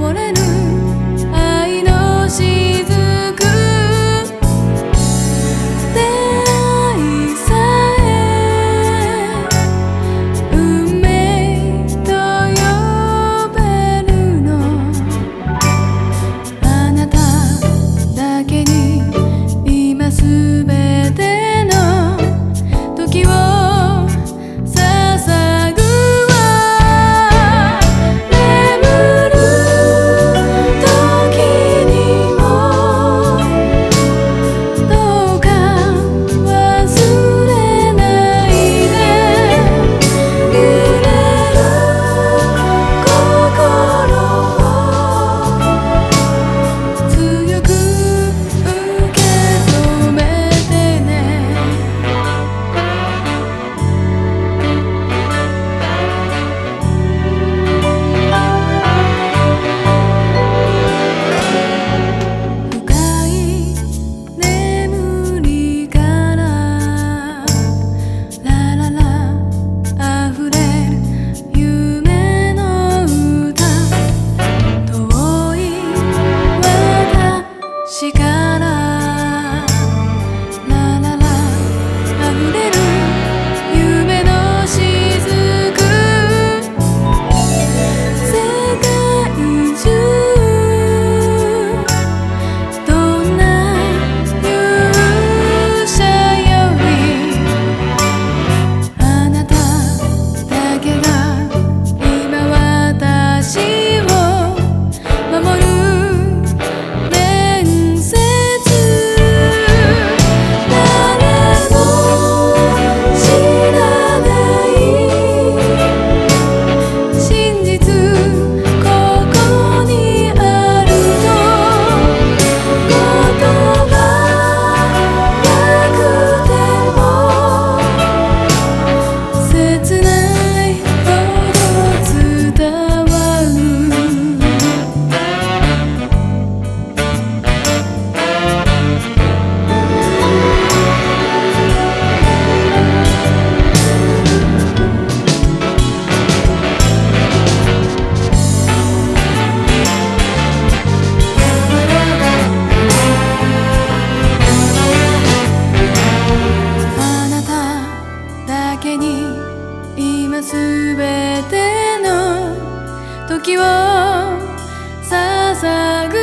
wanna know 捧ぐ